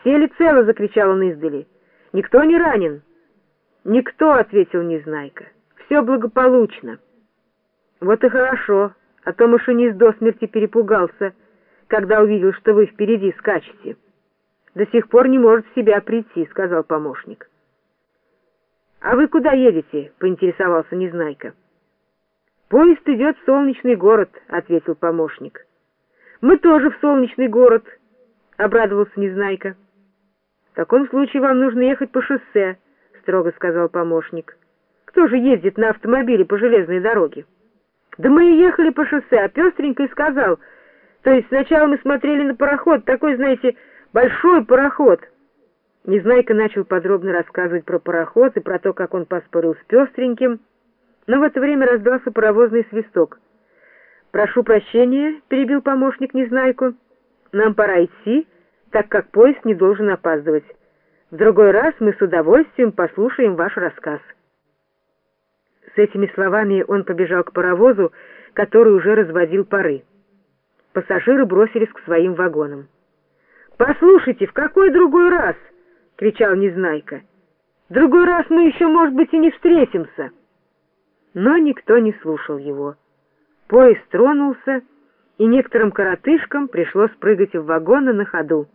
«Все ли целы?» — закричал он издали. «Никто не ранен?» «Никто», — ответил Незнайка. «Все благополучно». «Вот и хорошо, а то машинист до смерти перепугался, когда увидел, что вы впереди скачете». «До сих пор не может в себя прийти», — сказал помощник. «А вы куда едете?» — поинтересовался Незнайка. «Поезд идет в солнечный город», — ответил помощник. «Мы тоже в солнечный город», — обрадовался Незнайка. «В таком случае вам нужно ехать по шоссе», — строго сказал помощник. «Кто же ездит на автомобиле по железной дороге?» «Да мы и ехали по шоссе, а пестренько и сказал. То есть сначала мы смотрели на пароход, такой, знаете, большой пароход». Незнайка начал подробно рассказывать про пароход и про то, как он поспорил с пестреньким, но в это время раздался паровозный свисток. «Прошу прощения», — перебил помощник Незнайку, — «нам пора идти, так как поезд не должен опаздывать. В другой раз мы с удовольствием послушаем ваш рассказ». С этими словами он побежал к паровозу, который уже разводил пары. Пассажиры бросились к своим вагонам. «Послушайте, в какой другой раз?» — кричал Незнайка. «Другой раз мы еще, может быть, и не встретимся». Но никто не слушал его. Поезд тронулся, и некоторым коротышкам пришлось прыгать в вагоны на ходу.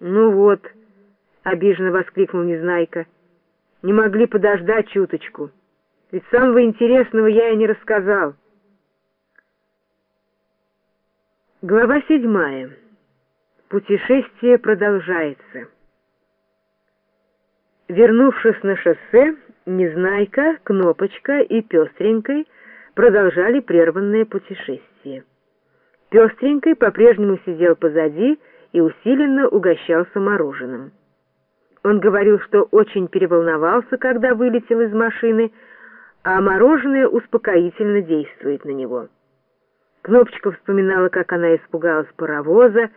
«Ну вот», — обиженно воскликнул Незнайка, — «не могли подождать чуточку, ведь самого интересного я и не рассказал». Глава седьмая. Путешествие продолжается. Вернувшись на шоссе, Незнайка, Кнопочка и Пестренькой продолжали прерванное путешествие. Пестренькой по-прежнему сидел позади и усиленно угощался мороженым. Он говорил, что очень переволновался, когда вылетел из машины, а мороженое успокоительно действует на него. Кнопочка вспоминала, как она испугалась паровоза,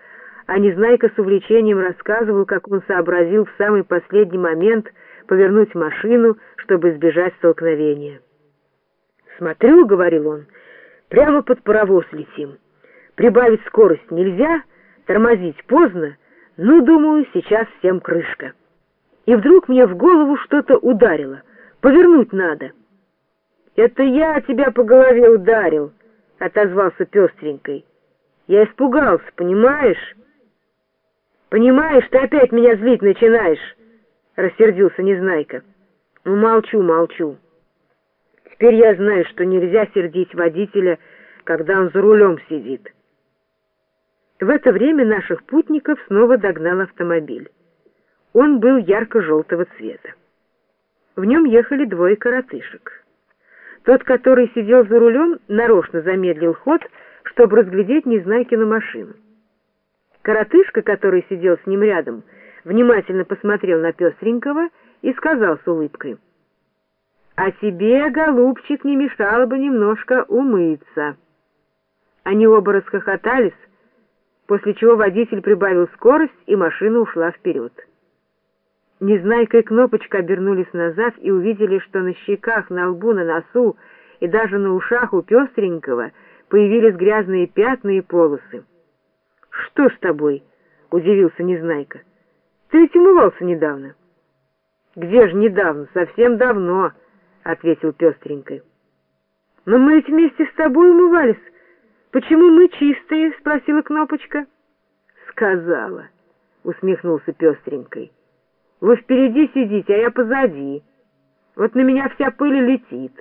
а Незнайка с увлечением рассказывал, как он сообразил в самый последний момент повернуть машину, чтобы избежать столкновения. «Смотрю», — говорил он, — «прямо под паровоз летим. Прибавить скорость нельзя, тормозить поздно, ну, думаю, сейчас всем крышка». И вдруг мне в голову что-то ударило. Повернуть надо. «Это я тебя по голове ударил», — отозвался пестренькой. «Я испугался, понимаешь?» «Понимаешь, ты опять меня злить начинаешь», — рассердился Незнайка. «Ну, молчу, молчу. Теперь я знаю, что нельзя сердить водителя, когда он за рулем сидит». В это время наших путников снова догнал автомобиль. Он был ярко-желтого цвета. В нем ехали двое коротышек. Тот, который сидел за рулем, нарочно замедлил ход, чтобы разглядеть Незнайкину машину. Коротышка, который сидел с ним рядом, внимательно посмотрел на пестренького и сказал с улыбкой, «А тебе, голубчик, не мешало бы немножко умыться». Они оба расхохотались, после чего водитель прибавил скорость, и машина ушла вперед. Незнайка и Кнопочка обернулись назад и увидели, что на щеках, на лбу, на носу и даже на ушах у пестренького появились грязные пятна и полосы. «Что с тобой?» — удивился Незнайка. «Ты ведь умывался недавно». «Где же недавно? Совсем давно», — ответил пестренькой. «Но мы ведь вместе с тобой умывались. Почему мы чистые?» — спросила Кнопочка. «Сказала», — усмехнулся пестренькой. «Вы впереди сидите, а я позади. Вот на меня вся пыль летит».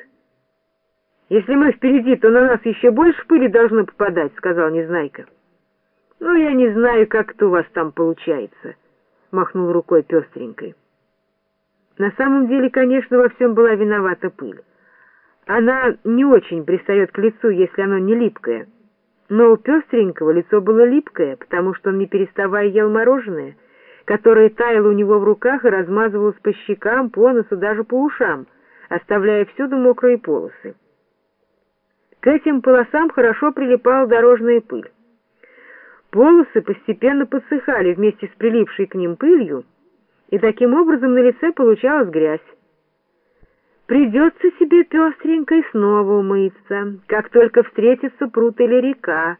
«Если мы впереди, то на нас еще больше пыли должно попадать», — сказал Незнайка. «Ну, я не знаю, как это у вас там получается», — махнул рукой пестренькой. На самом деле, конечно, во всем была виновата пыль. Она не очень пристает к лицу, если оно не липкое. Но у пестренького лицо было липкое, потому что он не переставая ел мороженое, которое таяло у него в руках и размазывалось по щекам, по носу, даже по ушам, оставляя всюду мокрые полосы. К этим полосам хорошо прилипала дорожная пыль. Полосы постепенно подсыхали вместе с прилипшей к ним пылью, и таким образом на лице получалась грязь. Придется себе пестренькой снова умыться, как только встретится пруд или река,